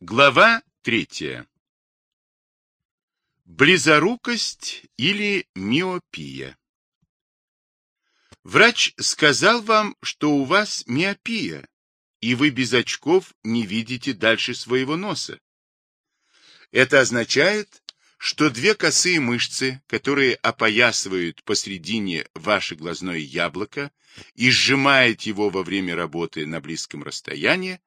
Глава третья. Близорукость или миопия. Врач сказал вам, что у вас миопия, и вы без очков не видите дальше своего носа. Это означает, что две косые мышцы, которые опоясывают посредине ваше глазное яблоко и сжимают его во время работы на близком расстоянии,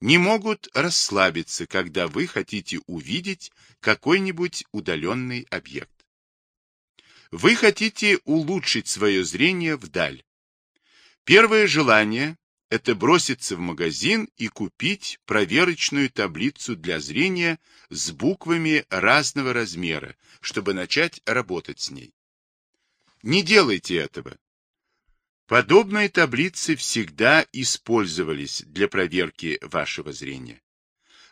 не могут расслабиться, когда вы хотите увидеть какой-нибудь удаленный объект. Вы хотите улучшить свое зрение вдаль. Первое желание – это броситься в магазин и купить проверочную таблицу для зрения с буквами разного размера, чтобы начать работать с ней. Не делайте этого. Подобные таблицы всегда использовались для проверки вашего зрения.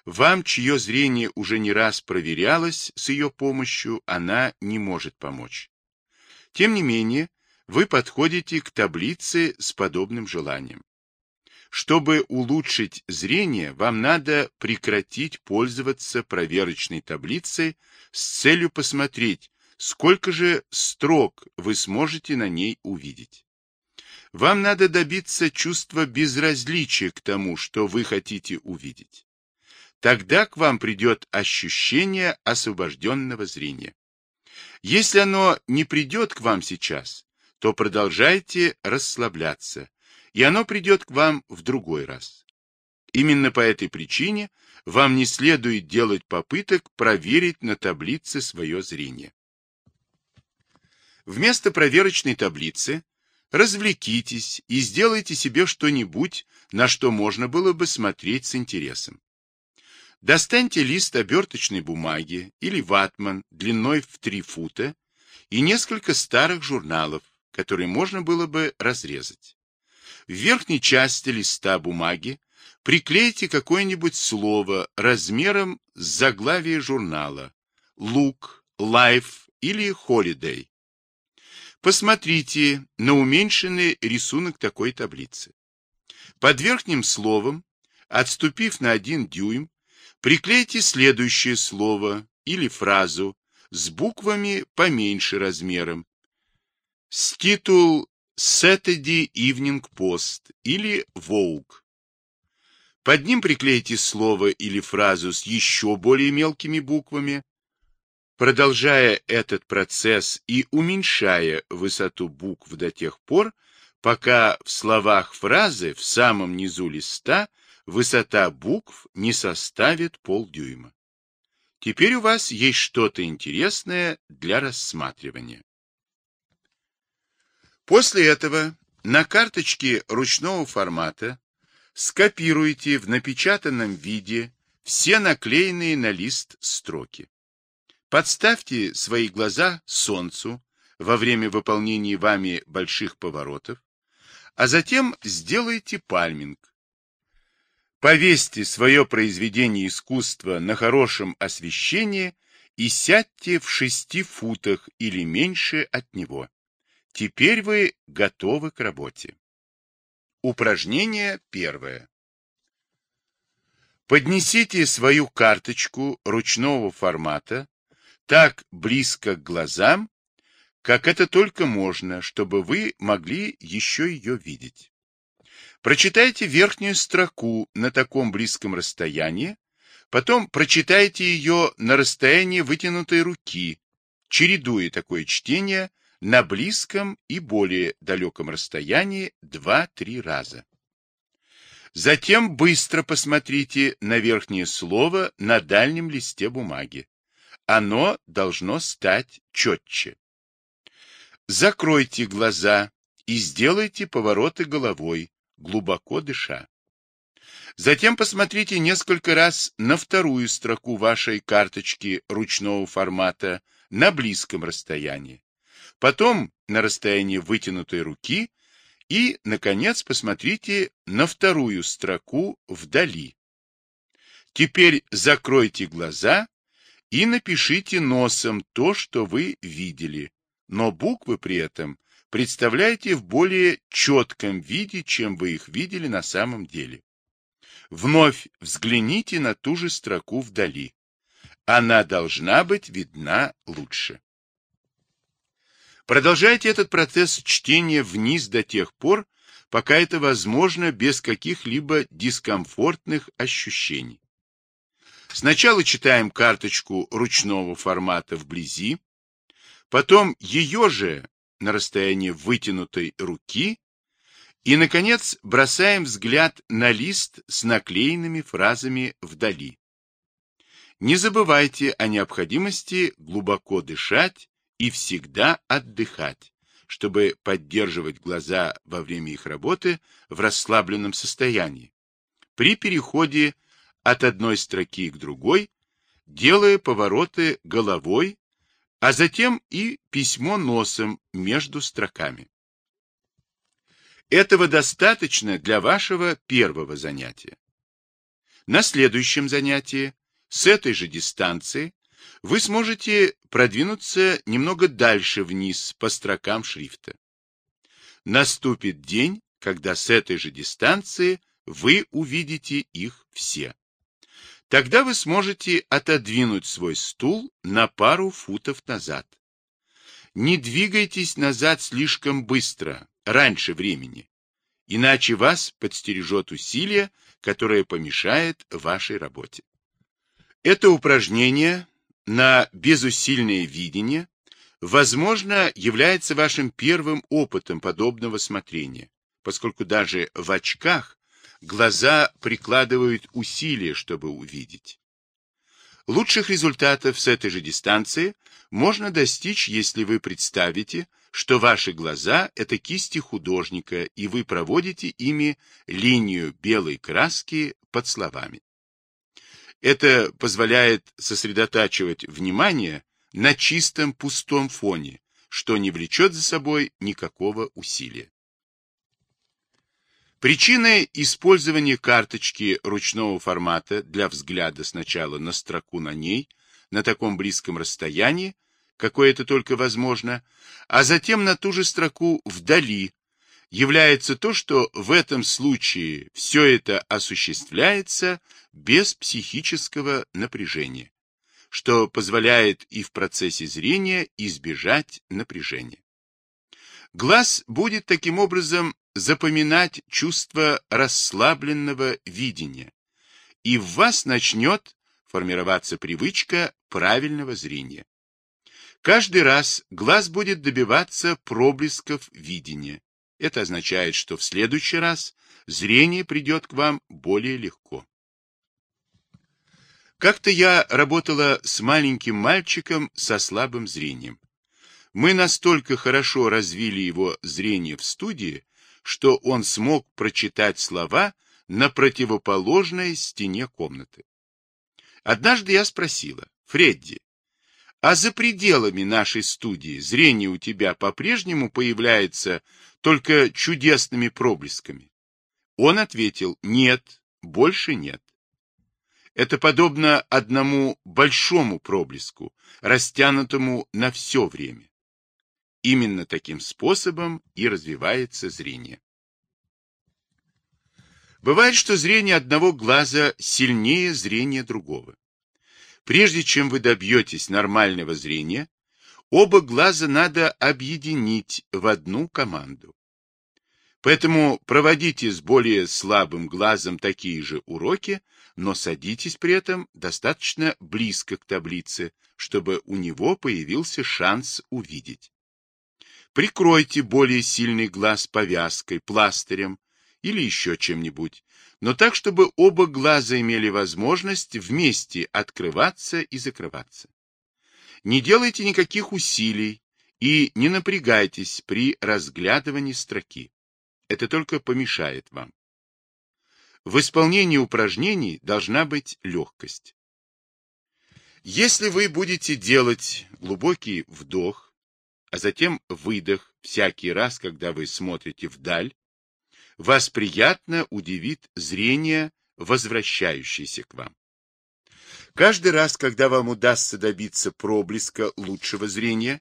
Вам, чье зрение уже не раз проверялось с ее помощью, она не может помочь. Тем не менее, вы подходите к таблице с подобным желанием. Чтобы улучшить зрение, вам надо прекратить пользоваться проверочной таблицей с целью посмотреть, сколько же строк вы сможете на ней увидеть. Вам надо добиться чувства безразличия к тому, что вы хотите увидеть. Тогда к вам придет ощущение освобожденного зрения. Если оно не придет к вам сейчас, то продолжайте расслабляться, и оно придет к вам в другой раз. Именно по этой причине вам не следует делать попыток проверить на таблице свое зрение. Вместо проверочной таблицы Развлекитесь и сделайте себе что-нибудь, на что можно было бы смотреть с интересом. Достаньте лист оберточной бумаги или ватман длиной в 3 фута и несколько старых журналов, которые можно было бы разрезать. В верхней части листа бумаги приклейте какое-нибудь слово размером с заглавие журнала «Look», «Life» или «Holiday». Посмотрите на уменьшенный рисунок такой таблицы. Под верхним словом, отступив на один дюйм, приклейте следующее слово или фразу с буквами поменьше размером. С титул Saturday Evening Post или Vogue. Под ним приклейте слово или фразу с еще более мелкими буквами, продолжая этот процесс и уменьшая высоту букв до тех пор, пока в словах фразы в самом низу листа высота букв не составит полдюйма. Теперь у вас есть что-то интересное для рассматривания. После этого на карточке ручного формата скопируйте в напечатанном виде все наклеенные на лист строки. Подставьте свои глаза солнцу во время выполнения вами больших поворотов, а затем сделайте пальминг. Повесьте свое произведение искусства на хорошем освещении и сядьте в шести футах или меньше от него. Теперь вы готовы к работе. Упражнение первое. Поднесите свою карточку ручного формата так близко к глазам, как это только можно, чтобы вы могли еще ее видеть. Прочитайте верхнюю строку на таком близком расстоянии, потом прочитайте ее на расстоянии вытянутой руки, чередуя такое чтение на близком и более далеком расстоянии 2-3 раза. Затем быстро посмотрите на верхнее слово на дальнем листе бумаги оно должно стать четче. Закройте глаза и сделайте повороты головой, глубоко дыша. Затем посмотрите несколько раз на вторую строку вашей карточки ручного формата на близком расстоянии. Потом на расстоянии вытянутой руки и, наконец, посмотрите на вторую строку вдали. Теперь закройте глаза и напишите носом то, что вы видели, но буквы при этом представляйте в более четком виде, чем вы их видели на самом деле. Вновь взгляните на ту же строку вдали. Она должна быть видна лучше. Продолжайте этот процесс чтения вниз до тех пор, пока это возможно без каких-либо дискомфортных ощущений. Сначала читаем карточку ручного формата вблизи, потом ее же на расстоянии вытянутой руки и, наконец, бросаем взгляд на лист с наклеенными фразами вдали. Не забывайте о необходимости глубоко дышать и всегда отдыхать, чтобы поддерживать глаза во время их работы в расслабленном состоянии. При переходе от одной строки к другой, делая повороты головой, а затем и письмо носом между строками. Этого достаточно для вашего первого занятия. На следующем занятии с этой же дистанции вы сможете продвинуться немного дальше вниз по строкам шрифта. Наступит день, когда с этой же дистанции вы увидите их все. Тогда вы сможете отодвинуть свой стул на пару футов назад. Не двигайтесь назад слишком быстро, раньше времени, иначе вас подстережет усилие, которое помешает вашей работе. Это упражнение на безусильное видение, возможно, является вашим первым опытом подобного смотрения, поскольку даже в очках глаза прикладывают усилия, чтобы увидеть. Лучших результатов с этой же дистанции можно достичь, если вы представите, что ваши глаза – это кисти художника, и вы проводите ими линию белой краски под словами. Это позволяет сосредотачивать внимание на чистом пустом фоне, что не влечет за собой никакого усилия. Причиной использования карточки ручного формата для взгляда сначала на строку на ней, на таком близком расстоянии, какое это только возможно, а затем на ту же строку вдали, является то, что в этом случае все это осуществляется без психического напряжения, что позволяет и в процессе зрения избежать напряжения. Глаз будет таким образом запоминать чувство расслабленного видения, и в вас начнет формироваться привычка правильного зрения. Каждый раз глаз будет добиваться проблесков видения, это означает, что в следующий раз зрение придет к вам более легко. Как-то я работала с маленьким мальчиком со слабым зрением. Мы настолько хорошо развили его зрение в студии, что он смог прочитать слова на противоположной стене комнаты. Однажды я спросила, Фредди, а за пределами нашей студии зрение у тебя по-прежнему появляется только чудесными проблесками? Он ответил, нет, больше нет. Это подобно одному большому проблеску, растянутому на все время. Именно таким способом и развивается зрение. Бывает, что зрение одного глаза сильнее зрения другого. Прежде чем вы добьетесь нормального зрения, оба глаза надо объединить в одну команду. Поэтому проводите с более слабым глазом такие же уроки, но садитесь при этом достаточно близко к таблице, чтобы у него появился шанс увидеть. Прикройте более сильный глаз повязкой, пластырем или еще чем-нибудь, но так, чтобы оба глаза имели возможность вместе открываться и закрываться. Не делайте никаких усилий и не напрягайтесь при разглядывании строки. Это только помешает вам. В исполнении упражнений должна быть легкость. Если вы будете делать глубокий вдох, а затем выдох всякий раз, когда вы смотрите вдаль, вас приятно удивит зрение, возвращающееся к вам. Каждый раз, когда вам удастся добиться проблеска лучшего зрения,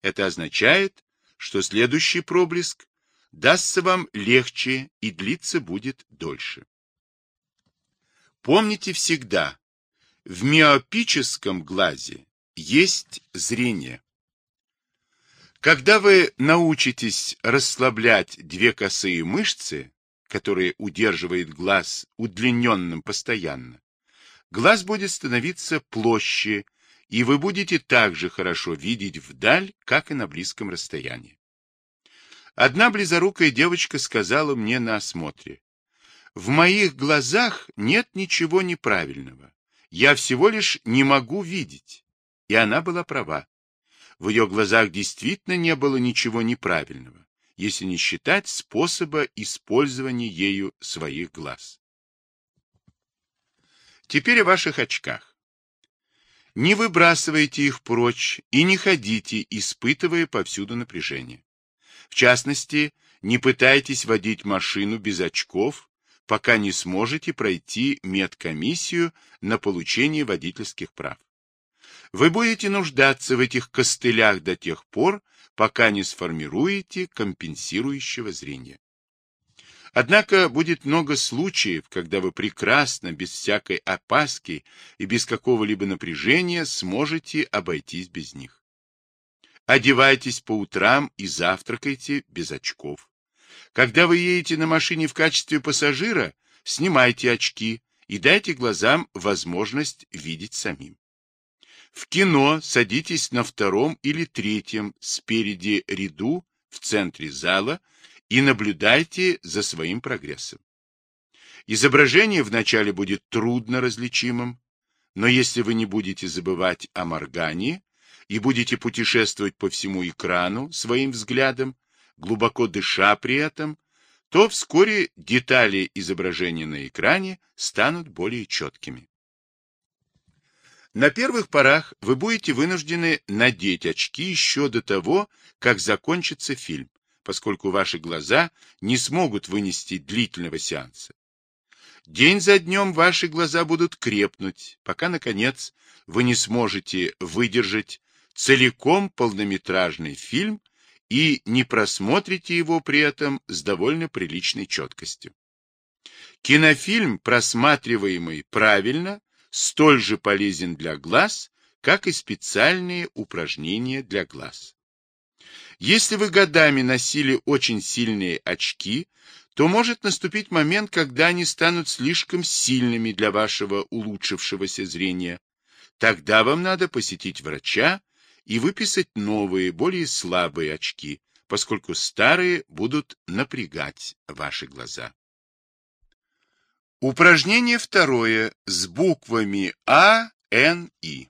это означает, что следующий проблеск дастся вам легче и длиться будет дольше. Помните всегда, в миопическом глазе есть зрение. Когда вы научитесь расслаблять две косые мышцы, которые удерживают глаз удлиненным постоянно, глаз будет становиться площе, и вы будете так же хорошо видеть вдаль, как и на близком расстоянии. Одна близорукая девочка сказала мне на осмотре, «В моих глазах нет ничего неправильного. Я всего лишь не могу видеть». И она была права. В ее глазах действительно не было ничего неправильного, если не считать способа использования ею своих глаз. Теперь о ваших очках. Не выбрасывайте их прочь и не ходите, испытывая повсюду напряжение. В частности, не пытайтесь водить машину без очков, пока не сможете пройти медкомиссию на получение водительских прав. Вы будете нуждаться в этих костылях до тех пор, пока не сформируете компенсирующего зрения. Однако будет много случаев, когда вы прекрасно, без всякой опаски и без какого-либо напряжения сможете обойтись без них. Одевайтесь по утрам и завтракайте без очков. Когда вы едете на машине в качестве пассажира, снимайте очки и дайте глазам возможность видеть самим. В кино садитесь на втором или третьем спереди ряду в центре зала и наблюдайте за своим прогрессом. Изображение вначале будет трудно различимым, но если вы не будете забывать о моргании и будете путешествовать по всему экрану своим взглядом, глубоко дыша при этом, то вскоре детали изображения на экране станут более четкими. На первых порах вы будете вынуждены надеть очки еще до того, как закончится фильм, поскольку ваши глаза не смогут вынести длительного сеанса. День за днем ваши глаза будут крепнуть, пока, наконец, вы не сможете выдержать целиком полнометражный фильм и не просмотрите его при этом с довольно приличной четкостью. Кинофильм, просматриваемый правильно, столь же полезен для глаз, как и специальные упражнения для глаз. Если вы годами носили очень сильные очки, то может наступить момент, когда они станут слишком сильными для вашего улучшившегося зрения. Тогда вам надо посетить врача и выписать новые, более слабые очки, поскольку старые будут напрягать ваши глаза. Упражнение второе с буквами А, Н, И.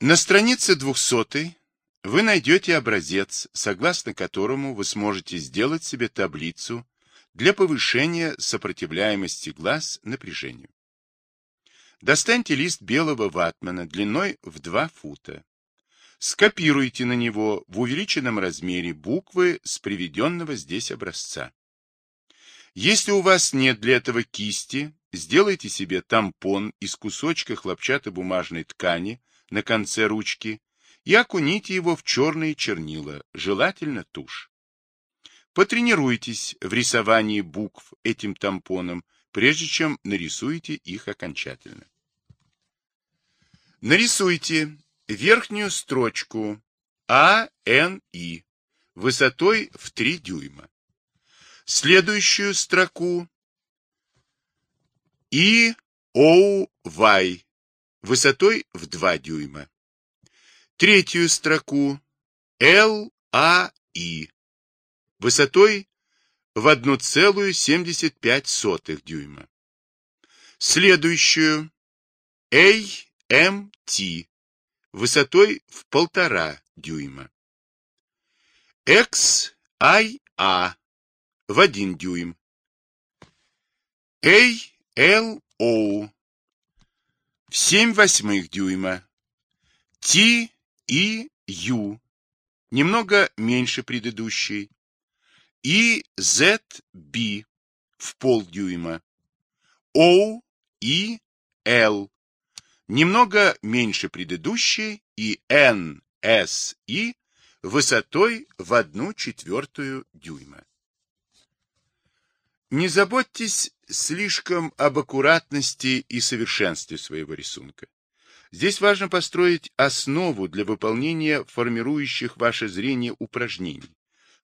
На странице 200 вы найдете образец, согласно которому вы сможете сделать себе таблицу для повышения сопротивляемости глаз напряжению. Достаньте лист белого ватмана длиной в 2 фута. Скопируйте на него в увеличенном размере буквы с приведенного здесь образца. Если у вас нет для этого кисти, сделайте себе тампон из кусочка хлопчатобумажной ткани на конце ручки и окуните его в черные чернила, желательно тушь. Потренируйтесь в рисовании букв этим тампоном, прежде чем нарисуете их окончательно. Нарисуйте верхнюю строчку А, Н, И высотой в 3 дюйма следующую строку и OY высотой в 2 дюйма. Третью строку LAI высотой в 1,75 дюйма. Следующую AMT высотой в 1,5 дюйма. XIA в 1 дюйм. ALO в 7 восьмых дюйма. T и U немного меньше предыдущей. И ZB в полдюйма. O и L немного меньше предыдущей и N, S и высотой в одну четвертую дюйма. Не заботьтесь слишком об аккуратности и совершенстве своего рисунка. Здесь важно построить основу для выполнения формирующих ваше зрение упражнений,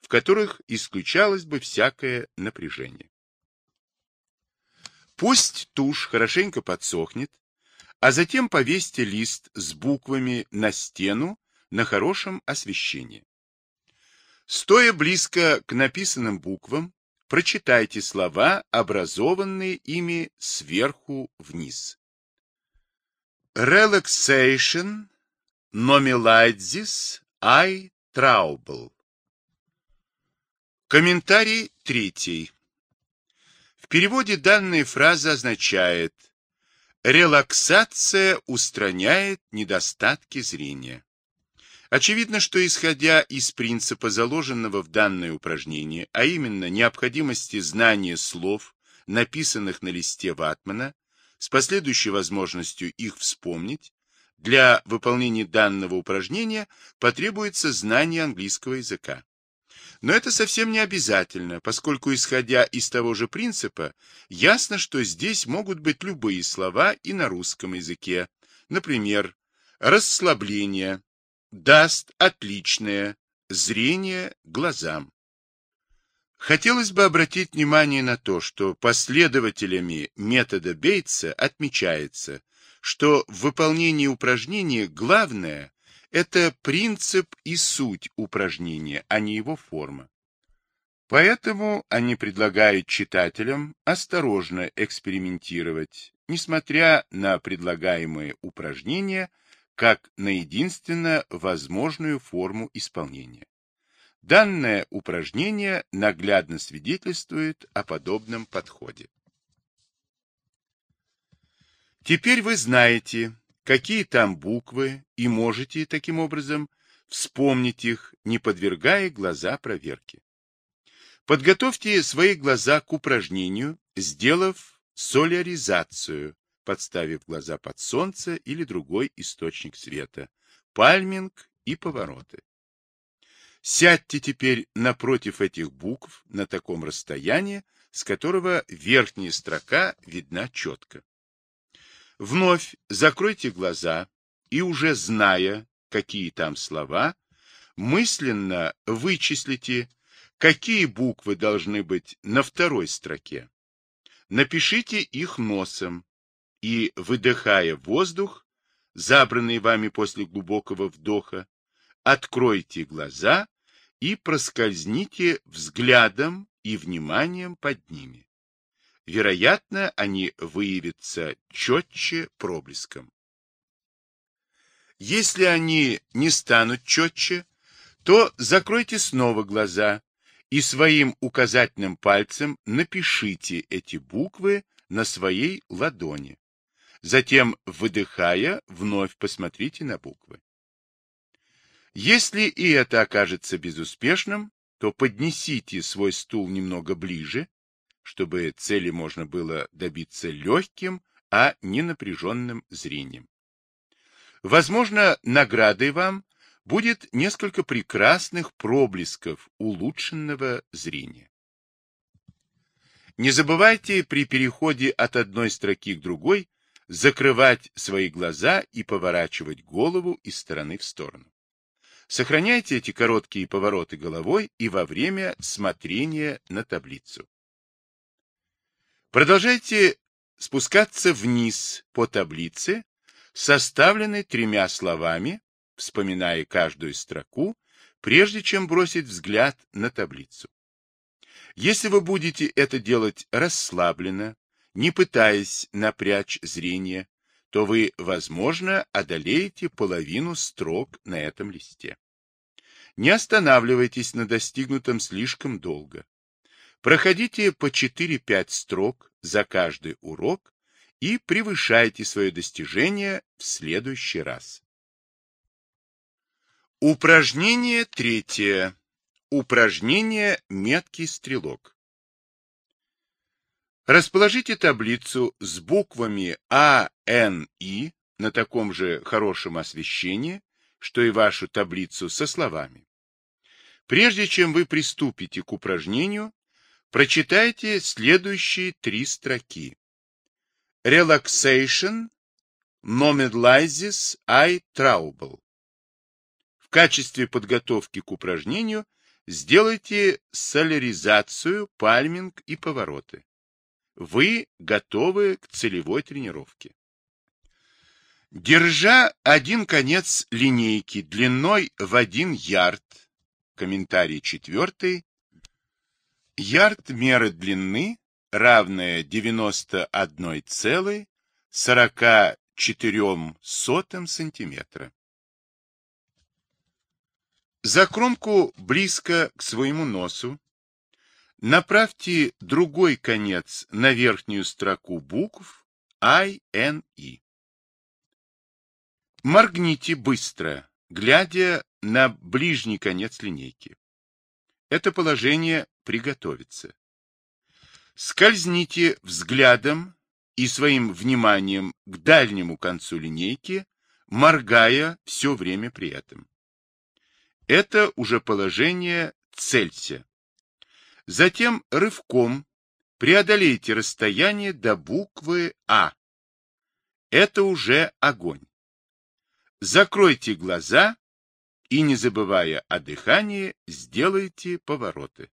в которых исключалось бы всякое напряжение. Пусть тушь хорошенько подсохнет, а затем повесьте лист с буквами на стену на хорошем освещении. Стоя близко к написанным буквам, прочитайте слова, образованные ими сверху вниз. Relaxation, nomilizis, I trouble. Комментарий третий. В переводе данная фраза означает «релаксация устраняет недостатки зрения». Очевидно, что исходя из принципа, заложенного в данное упражнение, а именно необходимости знания слов, написанных на листе ватмана, с последующей возможностью их вспомнить, для выполнения данного упражнения потребуется знание английского языка. Но это совсем не обязательно, поскольку, исходя из того же принципа, ясно, что здесь могут быть любые слова и на русском языке. Например, расслабление, даст отличное зрение глазам. Хотелось бы обратить внимание на то, что последователями метода Бейтса отмечается, что в выполнении упражнения главное – это принцип и суть упражнения, а не его форма. Поэтому они предлагают читателям осторожно экспериментировать, несмотря на предлагаемые упражнения, как на единственно возможную форму исполнения. Данное упражнение наглядно свидетельствует о подобном подходе. Теперь вы знаете, какие там буквы, и можете таким образом вспомнить их, не подвергая глаза проверке. Подготовьте свои глаза к упражнению, сделав соляризацию, подставив глаза под солнце или другой источник света, пальминг и повороты. Сядьте теперь напротив этих букв на таком расстоянии, с которого верхняя строка видна четко. Вновь закройте глаза и уже зная, какие там слова, мысленно вычислите, какие буквы должны быть на второй строке. Напишите их носом и, выдыхая воздух, забранный вами после глубокого вдоха, откройте глаза и проскользните взглядом и вниманием под ними. Вероятно, они выявятся четче проблеском. Если они не станут четче, то закройте снова глаза и своим указательным пальцем напишите эти буквы на своей ладони. Затем, выдыхая, вновь посмотрите на буквы. Если и это окажется безуспешным, то поднесите свой стул немного ближе, чтобы цели можно было добиться легким, а не напряженным зрением. Возможно, наградой вам будет несколько прекрасных проблесков улучшенного зрения. Не забывайте при переходе от одной строки к другой закрывать свои глаза и поворачивать голову из стороны в сторону. Сохраняйте эти короткие повороты головой и во время смотрения на таблицу. Продолжайте спускаться вниз по таблице, составленной тремя словами, вспоминая каждую строку, прежде чем бросить взгляд на таблицу. Если вы будете это делать расслабленно, не пытаясь напрячь зрение, то вы, возможно, одолеете половину строк на этом листе. Не останавливайтесь на достигнутом слишком долго. Проходите по 4-5 строк за каждый урок и превышайте свое достижение в следующий раз. Упражнение третье. Упражнение «Меткий стрелок». Расположите таблицу с буквами А, Н, И на таком же хорошем освещении, что и вашу таблицу со словами. Прежде чем вы приступите к упражнению, Прочитайте следующие три строки. Relaxation Nomadlizes I Trouble. В качестве подготовки к упражнению сделайте соляризацию, пальминг и повороты. Вы готовы к целевой тренировке. Держа один конец линейки длиной в один ярд, комментарий четвертый, ярд меры длины, равная 91,44 сантиметра. За кромку близко к своему носу направьте другой конец на верхнюю строку букв I, N, I. Моргните быстро, глядя на ближний конец линейки. Это положение приготовится. Скользните взглядом и своим вниманием к дальнему концу линейки, моргая все время при этом. Это уже положение целься. Затем рывком преодолейте расстояние до буквы А. Это уже огонь. Закройте глаза и, не забывая о дыхании, сделайте повороты.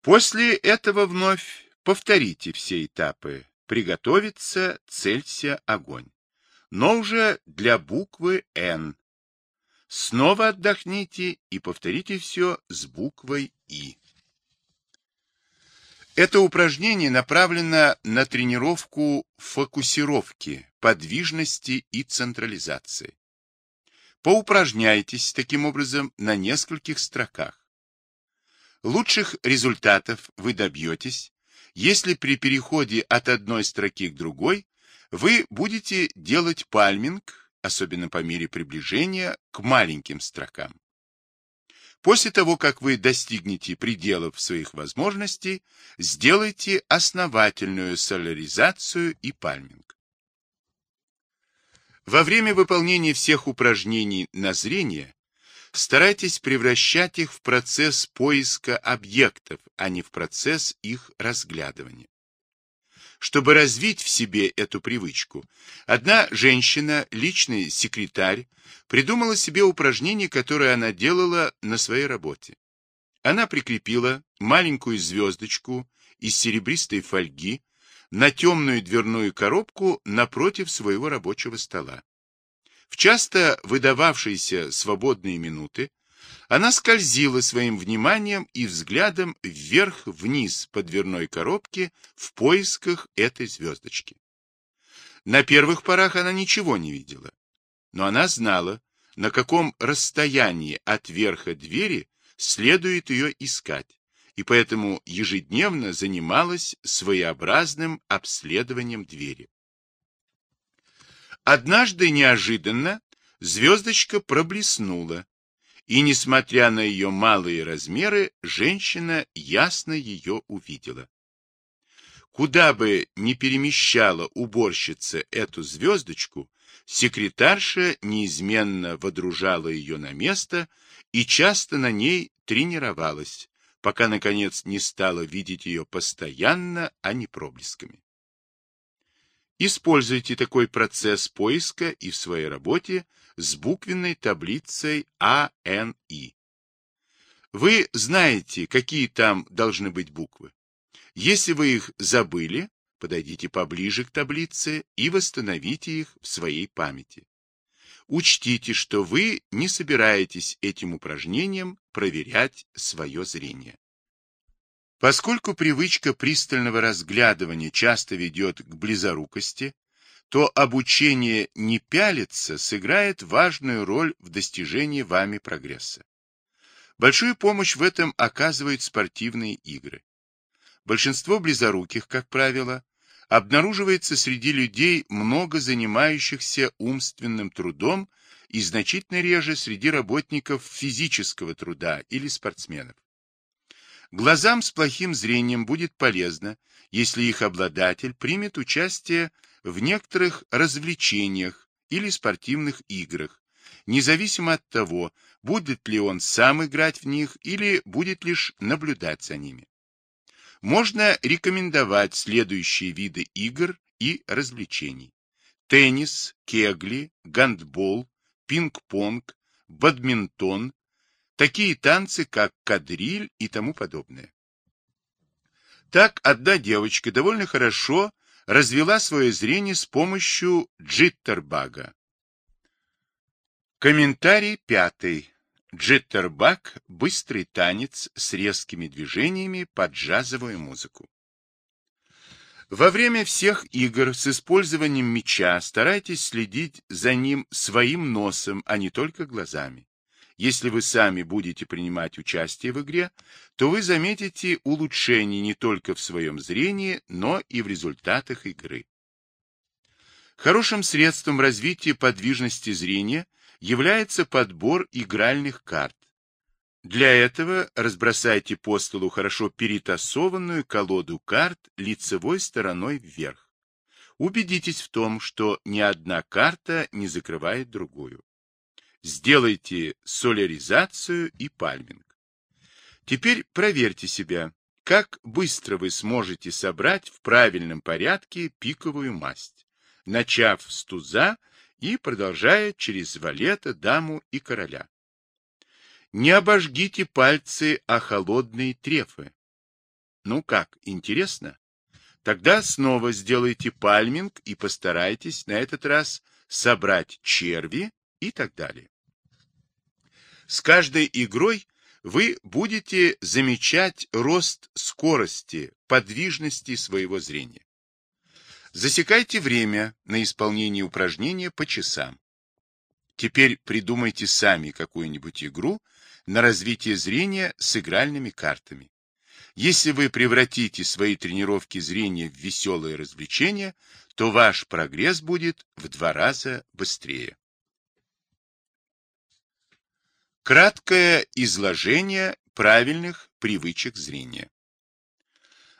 После этого вновь повторите все этапы. Приготовиться, целься, огонь. Но уже для буквы «Н». Снова отдохните и повторите все с буквой «И». Это упражнение направлено на тренировку фокусировки, подвижности и централизации. Поупражняйтесь таким образом на нескольких строках. Лучших результатов вы добьетесь, если при переходе от одной строки к другой вы будете делать пальминг, особенно по мере приближения к маленьким строкам. После того, как вы достигнете пределов своих возможностей, сделайте основательную соляризацию и пальминг. Во время выполнения всех упражнений на зрение старайтесь превращать их в процесс поиска объектов, а не в процесс их разглядывания. Чтобы развить в себе эту привычку, одна женщина, личный секретарь, придумала себе упражнение, которое она делала на своей работе. Она прикрепила маленькую звездочку из серебристой фольги на темную дверную коробку напротив своего рабочего стола. В часто выдававшиеся свободные минуты она скользила своим вниманием и взглядом вверх-вниз по дверной коробке в поисках этой звездочки. На первых порах она ничего не видела, но она знала, на каком расстоянии от верха двери следует ее искать, и поэтому ежедневно занималась своеобразным обследованием двери. Однажды неожиданно звездочка проблеснула, и, несмотря на ее малые размеры, женщина ясно ее увидела. Куда бы ни перемещала уборщица эту звездочку, секретарша неизменно водружала ее на место и часто на ней тренировалась, пока, наконец, не стала видеть ее постоянно, а не проблесками. Используйте такой процесс поиска и в своей работе с буквенной таблицей АНИ. Вы знаете, какие там должны быть буквы. Если вы их забыли, подойдите поближе к таблице и восстановите их в своей памяти. Учтите, что вы не собираетесь этим упражнением проверять свое зрение. Поскольку привычка пристального разглядывания часто ведет к близорукости, то обучение не пялиться сыграет важную роль в достижении вами прогресса. Большую помощь в этом оказывают спортивные игры. Большинство близоруких, как правило, обнаруживается среди людей, много занимающихся умственным трудом и значительно реже среди работников физического труда или спортсменов. Глазам с плохим зрением будет полезно, если их обладатель примет участие в некоторых развлечениях или спортивных играх, независимо от того, будет ли он сам играть в них или будет лишь наблюдать за ними. можно рекомендовать следующие виды игр и развлечений. Теннис, кегли, гандбол, пинг-понг, бадминтон, такие танцы, как кадриль и тому подобное. Так одна девочка довольно хорошо развела свое зрение с помощью джиттербага. Комментарий пятый. Джиттербаг – быстрый танец с резкими движениями под джазовую музыку. Во время всех игр с использованием мяча старайтесь следить за ним своим носом, а не только глазами. Если вы сами будете принимать участие в игре, то вы заметите улучшение не только в своем зрении, но и в результатах игры. Хорошим средством развития подвижности зрения является подбор игральных карт. Для этого разбросайте по столу хорошо перетасованную колоду карт лицевой стороной вверх. Убедитесь в том, что ни одна карта не закрывает другую. Сделайте соляризацию и пальминг. Теперь проверьте себя, как быстро вы сможете собрать в правильном порядке пиковую масть, начав с туза и продолжая через валета, даму и короля. Не обожгите пальцы о холодные трефы. Ну как, интересно? Тогда снова сделайте пальминг и постарайтесь на этот раз собрать черви и так далее. С каждой игрой вы будете замечать рост скорости, подвижности своего зрения. Засекайте время на исполнение упражнения по часам. Теперь придумайте сами какую-нибудь игру на развитие зрения с игральными картами. Если вы превратите свои тренировки зрения в веселое развлечение, то ваш прогресс будет в два раза быстрее. Краткое изложение правильных привычек зрения.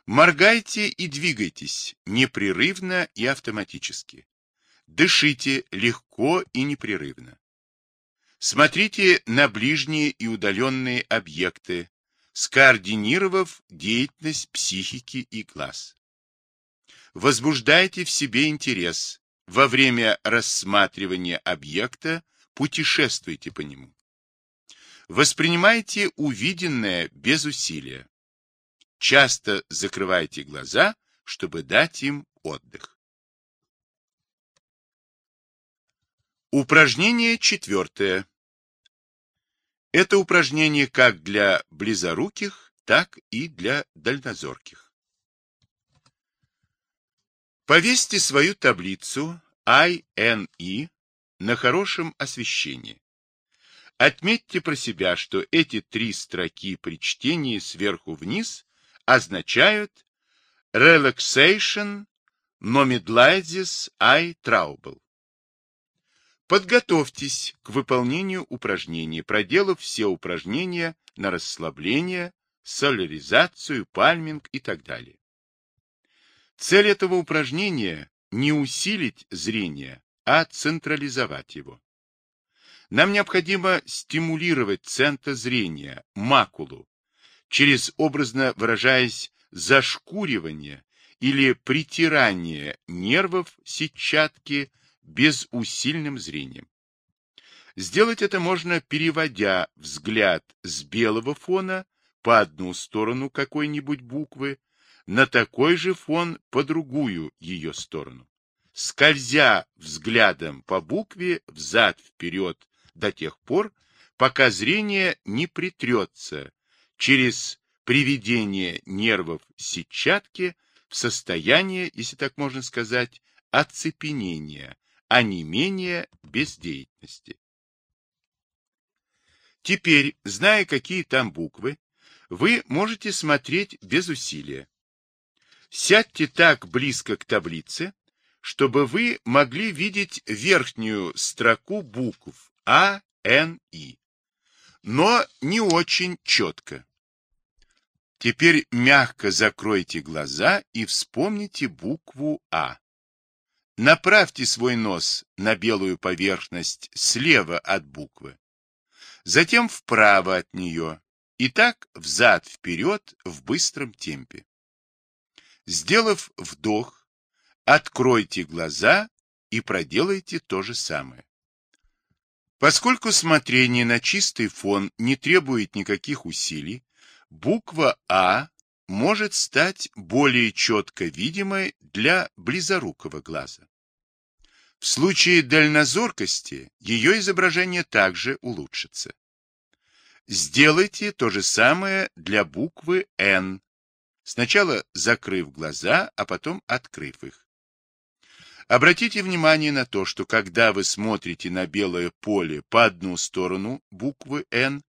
Моргайте и двигайтесь непрерывно и автоматически. Дышите легко и непрерывно. Смотрите на ближние и удаленные объекты, скоординировав деятельность психики и глаз. Возбуждайте в себе интерес. Во время рассматривания объекта путешествуйте по нему. Воспринимайте увиденное без усилия. Часто закрывайте глаза, чтобы дать им отдых. Упражнение четвертое. Это упражнение как для близоруких, так и для дальнозорких. Повесьте свою таблицу INE на хорошем освещении. Отметьте про себя, что эти три строки при чтении сверху вниз означают Relaxation Nomidlizes Eye Trouble. Подготовьтесь к выполнению упражнений, проделав все упражнения на расслабление, соляризацию, пальминг и так далее. Цель этого упражнения – не усилить зрение, а централизовать его. Нам необходимо стимулировать центр зрения, макулу, через, образно выражаясь, зашкуривание или притирание нервов сетчатки безусильным зрением. Сделать это можно, переводя взгляд с белого фона по одну сторону какой-нибудь буквы на такой же фон по другую ее сторону, скользя взглядом по букве взад-вперед до тех пор, пока зрение не притрется через приведение нервов сетчатки в состояние, если так можно сказать, оцепенения, а не менее бездеятельности. Теперь, зная, какие там буквы, вы можете смотреть без усилия. Сядьте так близко к таблице, чтобы вы могли видеть верхнюю строку букв А, Н, И, но не очень четко. Теперь мягко закройте глаза и вспомните букву А. Направьте свой нос на белую поверхность слева от буквы, затем вправо от нее и так взад-вперед в быстром темпе. Сделав вдох, откройте глаза и проделайте то же самое. Поскольку смотрение на чистый фон не требует никаких усилий, буква А может стать более четко видимой для близорукого глаза. В случае дальнозоркости ее изображение также улучшится. Сделайте то же самое для буквы N, сначала закрыв глаза, а потом открыв их. Обратите внимание на то, что когда вы смотрите на белое поле по одну сторону буквы N,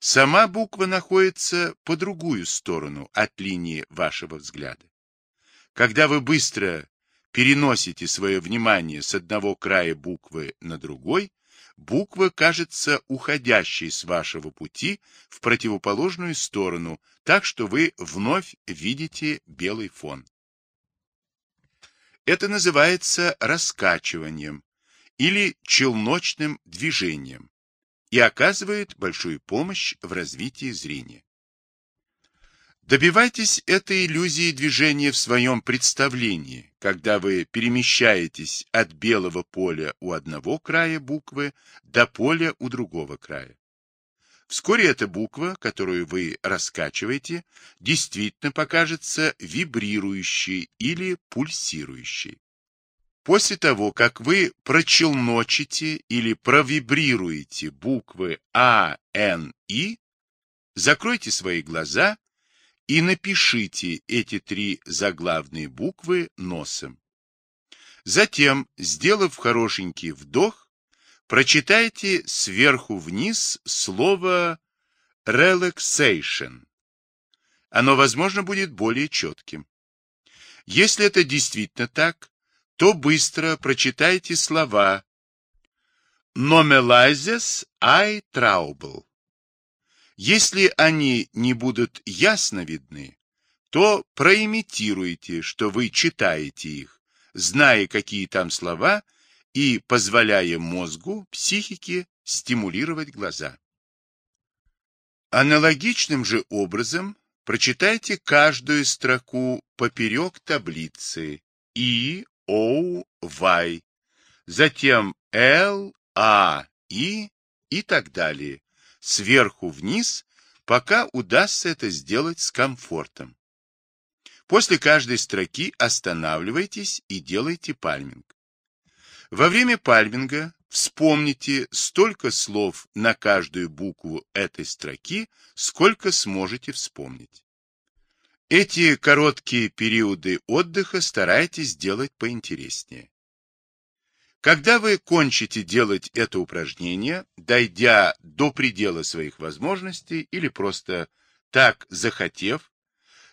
сама буква находится по другую сторону от линии вашего взгляда. Когда вы быстро переносите свое внимание с одного края буквы на другой, буква кажется уходящей с вашего пути в противоположную сторону, так что вы вновь видите белый фон. Это называется раскачиванием или челночным движением и оказывает большую помощь в развитии зрения. Добивайтесь этой иллюзии движения в своем представлении, когда вы перемещаетесь от белого поля у одного края буквы до поля у другого края. Вскоре эта буква, которую вы раскачиваете, действительно покажется вибрирующей или пульсирующей. После того, как вы прочелночите или провибрируете буквы А, Н, И, закройте свои глаза и напишите эти три заглавные буквы носом. Затем, сделав хорошенький вдох, Прочитайте сверху вниз слово relaxation. Оно, возможно, будет более четким. Если это действительно так, то быстро прочитайте слова Nomelizes I trouble. Если они не будут ясно видны, то проимитируйте, что вы читаете их, зная, какие там слова, и позволяя мозгу, психике стимулировать глаза. Аналогичным же образом прочитайте каждую строку поперек таблицы И, О, Y, затем Л, А, И и так далее, сверху вниз, пока удастся это сделать с комфортом. После каждой строки останавливайтесь и делайте пальминг. Во время пальминга вспомните столько слов на каждую букву этой строки, сколько сможете вспомнить. Эти короткие периоды отдыха старайтесь делать поинтереснее. Когда вы кончите делать это упражнение, дойдя до предела своих возможностей или просто так захотев,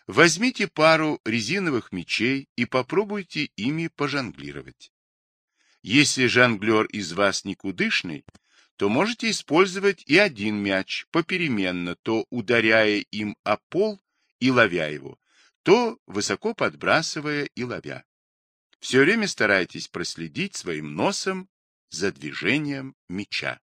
возьмите пару резиновых мечей и попробуйте ими пожонглировать. Если жонглер из вас никудышный, то можете использовать и один мяч попеременно, то ударяя им о пол и ловя его, то высоко подбрасывая и ловя. Все время старайтесь проследить своим носом за движением мяча.